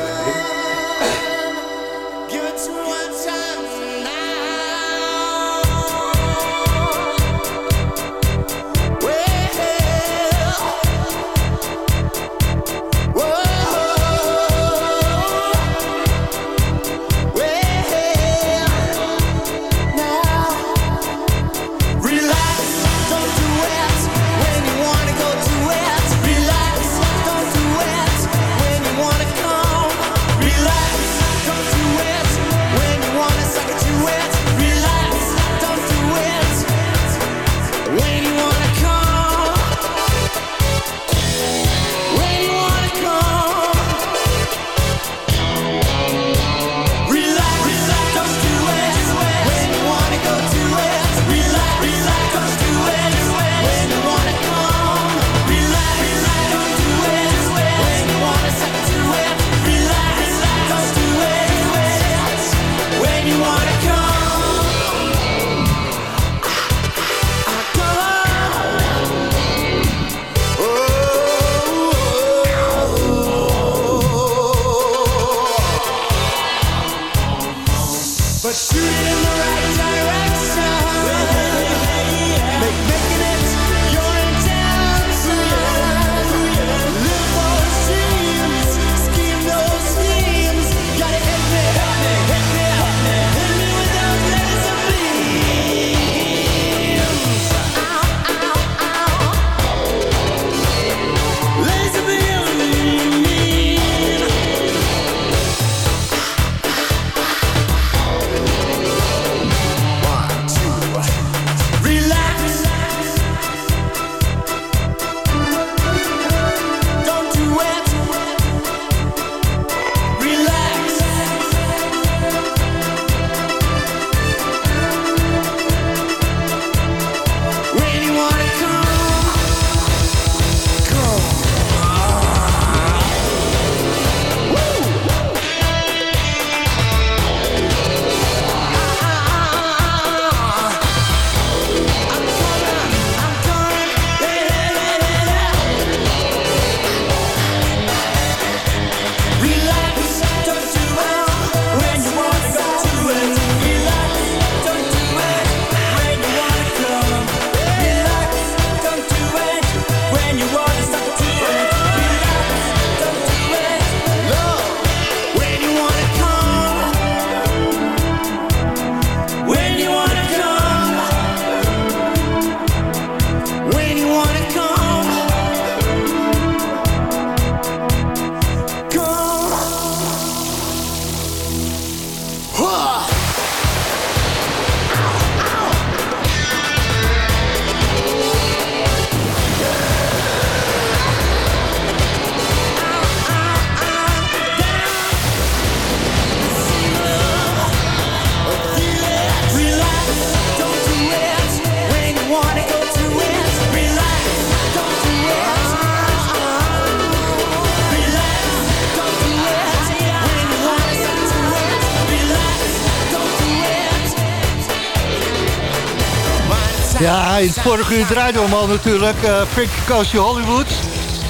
In het vorige uur draaide we hem al natuurlijk. Frankie Coast Hollywood.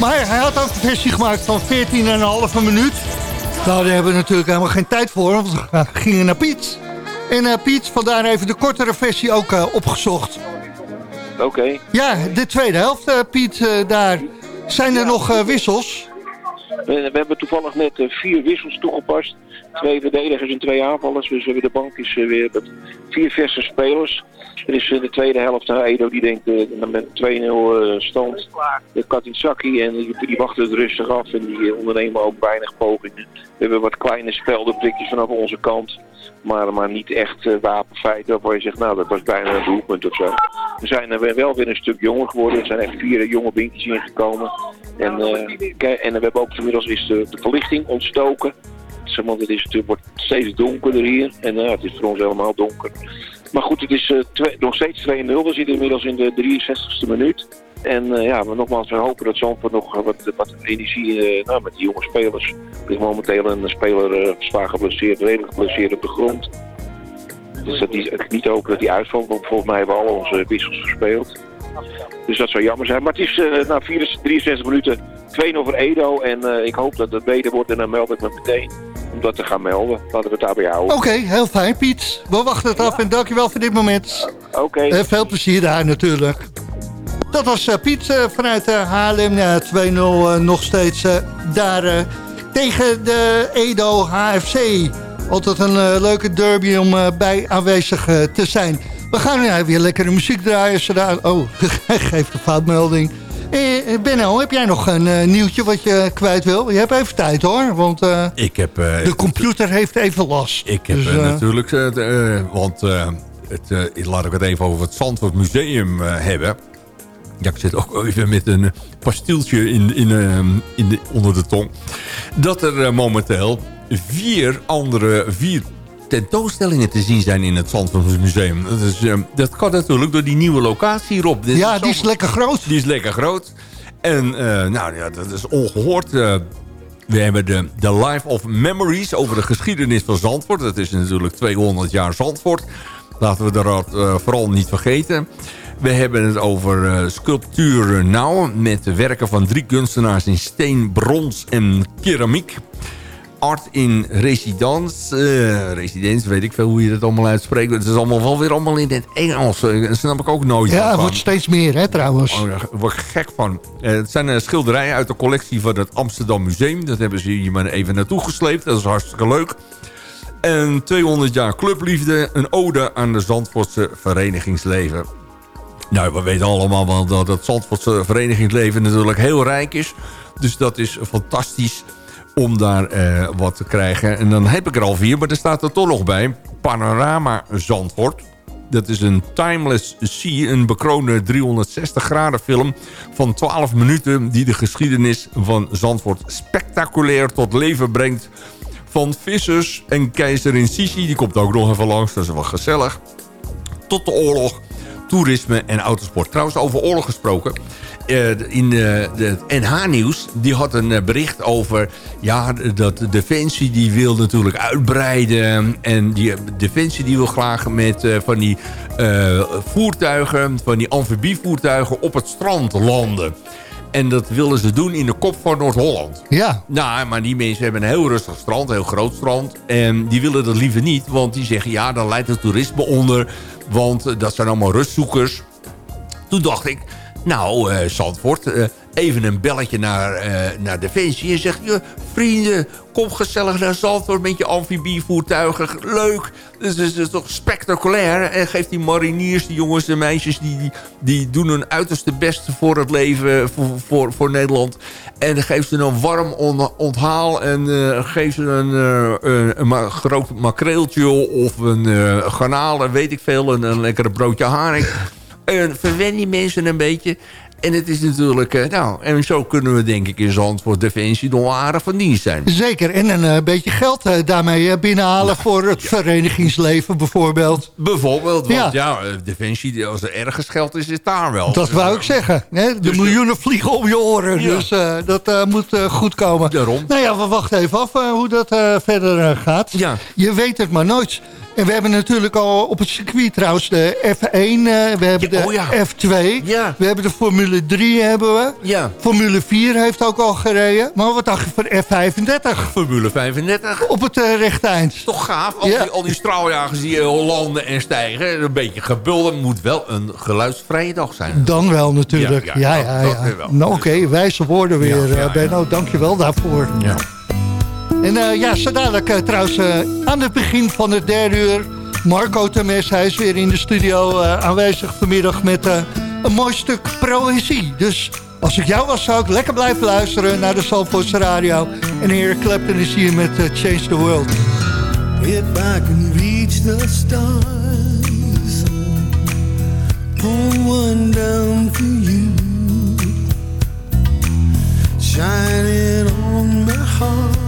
Maar hij had ook een versie gemaakt van 14,5 minuut. Nou, daar hebben we natuurlijk helemaal geen tijd voor. Want we gingen naar Piet. En eh Piet, vandaar even de kortere versie ook eh, opgezocht. Oké. Ja, de tweede helft, Piet, daar. Zijn er nog wissels? We, we hebben toevallig net vier wissels toegepast. Twee verdedigers en twee aanvallers. Dus we hebben de bank is eh, weer met vier verse spelers. Er is in de tweede helft uh, Edo die denkt eh, met 2-0 eh, stand. De Katinsaki en die, wachten het rustig af en die eh, ondernemen ook weinig pogingen. We hebben wat kleine speldenprikjes vanaf onze kant. Maar, maar niet echt wapenfeiten waarvan je zegt, nou dat was bijna een doelpunt of zo. We zijn er wel weer een stuk jonger geworden. Er zijn echt vier jonge binkies ingekomen. En, uh, en we hebben ook inmiddels is de, de verlichting ontstoken. Want het is, wordt steeds donkerder hier. En uh, het is voor ons helemaal donker. Maar goed, het is uh, twee, nog steeds 2-0. We zitten inmiddels in de 63ste minuut. En uh, ja, nogmaals, we hopen dat Zandvoort nog wat, wat energie nou, met die jonge spelers. Er is momenteel een speler zwaar geblesseerd, redelijk geblesseerd op de grond. Dus dat die, niet hopen dat die uitvalt, want volgens mij hebben we al onze wissels gespeeld. Dus dat zou jammer zijn. Maar het is uh, na 63 minuten 2-0 voor Edo. En uh, ik hoop dat het beter wordt en dan meld ik me meteen om dat te gaan melden. Laten we het daarbij houden. Oké, okay, heel fijn Piet. We wachten het af ja. en dankjewel voor dit moment. Oké. Okay. Uh, veel plezier daar natuurlijk. Dat was uh, Piet vanuit Haarlem. Ja, 2-0 nog steeds daar tegen de Edo HFC. Altijd een leuke derby om bij aanwezig te zijn. We gaan weer lekkere muziek draaien. Zodat... Oh, hij geeft een foutmelding. Eh, Benno, heb jij nog een uh, nieuwtje wat je kwijt wil? Je hebt even tijd hoor, want uh, ik heb, de computer heeft even last. Ik heb dus, natuurlijk, want het, laat ik het even over het Zandvoort Museum hebben. Ja, ik zit ook even met een pastieltje in, in, in de, onder de tong. Dat er momenteel vier andere, vier tentoonstellingen te zien zijn in het Zandvoortmuseum. Dat, is, uh, dat kan natuurlijk door die nieuwe locatie hierop. Dit ja, is die is lekker groot. Die is lekker groot. En uh, nou ja, dat is ongehoord. Uh, we hebben de, de Life of Memories over de geschiedenis van Zandvoort. Dat is natuurlijk 200 jaar Zandvoort. Laten we dat vooral niet vergeten. We hebben het over sculptuur nou met werken van drie kunstenaars in steen, brons en keramiek. Art in Residence. Uh, residence, weet ik veel hoe je dat allemaal uitspreekt. Het is allemaal wel weer allemaal in het Engels. Dat snap ik ook nooit Ja, het wordt steeds meer, hè, trouwens. Oh, daar word ik gek van. Uh, het zijn schilderijen uit de collectie van het Amsterdam Museum. Dat hebben ze hier maar even naartoe gesleept. Dat is hartstikke leuk. En 200 jaar clubliefde. Een ode aan de Zandvoortse verenigingsleven. Nou, we weten allemaal wel dat het Zandvoortse verenigingsleven natuurlijk heel rijk is. Dus dat is fantastisch om daar uh, wat te krijgen. En dan heb ik er al vier, maar er staat er toch nog bij. Panorama Zandvoort. Dat is een Timeless Sea, een bekroonde 360 graden film van 12 minuten... die de geschiedenis van Zandvoort spectaculair tot leven brengt. Van vissers en keizerin Sisi, die komt ook nog even langs, dat is wel gezellig. Tot de oorlog, toerisme en autosport. Trouwens, over oorlog gesproken in de, de NH-nieuws... die had een bericht over... ja, dat Defensie die wil natuurlijk uitbreiden... en die Defensie die wil graag met van die uh, voertuigen... van die amfibievoertuigen op het strand landen. En dat willen ze doen in de kop van Noord-Holland. Ja. Nou, maar die mensen hebben een heel rustig strand, een heel groot strand. En die willen dat liever niet, want die zeggen... ja, dan leidt het toerisme onder, want dat zijn allemaal rustzoekers. Toen dacht ik... Nou, uh, Zandvoort, uh, even een belletje naar, uh, naar Defensie. En zegt, vrienden, kom gezellig naar Zandvoort met je amfibievoertuigen. Leuk, dat is, is, toch spectaculair. En geeft die mariniers, die jongens en meisjes... die, die, doen hun uiterste best voor het leven, voor, voor, voor Nederland. En geeft ze een warm on, onthaal... en uh, geeft ze een, een, een groot makreeltje of een uh, garnalen, weet ik veel... een, een lekkere broodje haring... En verwen die mensen een beetje. En het is natuurlijk, uh, nou, en zo kunnen we denk ik in Zandvoort Defensie nog aardig van dienst zijn. Zeker, en een uh, beetje geld uh, daarmee binnenhalen voor het ja. verenigingsleven bijvoorbeeld. Bijvoorbeeld, want ja, ja Defensie, als er ergens geld is, is daar wel. Dat wou ik zeggen. Hè? De dus miljoenen vliegen om je oren, dus dat moet goed komen. Daarom. Nou ja, we wachten even af hoe dat verder gaat. Ja. Je weet het maar nooit. En we hebben natuurlijk al op het circuit trouwens de F1, eh, we hebben de oh ja. F2, Ja. we hebben de Formule 3 hebben we. Ja. Formule 4 heeft ook al gereden. Maar wat dacht je van F35? Formule 35. Op het eh, rechte eind. Toch gaaf. Al, Ja. die, al die straaljagers die landen en stijgen. Een beetje gebulder. moet wel een geluidsvrije dag zijn. Dan wel natuurlijk. Ja, Ja, ja. Nou oké, wijze woorden weer, eh, Benno. Dank je wel daarvoor. Ja. En eh, ja, zo dadelijk eh, trouwens eh, aan het begin van het derde uur... Marco Temes, hij is weer in de studio aanwezig vanmiddag... met een mooi stuk proëzie. Dus als ik jou was, zou ik lekker blijven luisteren... naar de Zalvoortse Radio. En heer Clapton is hier met Change the World. If I can reach the stars, pull one down for you, shining on my heart,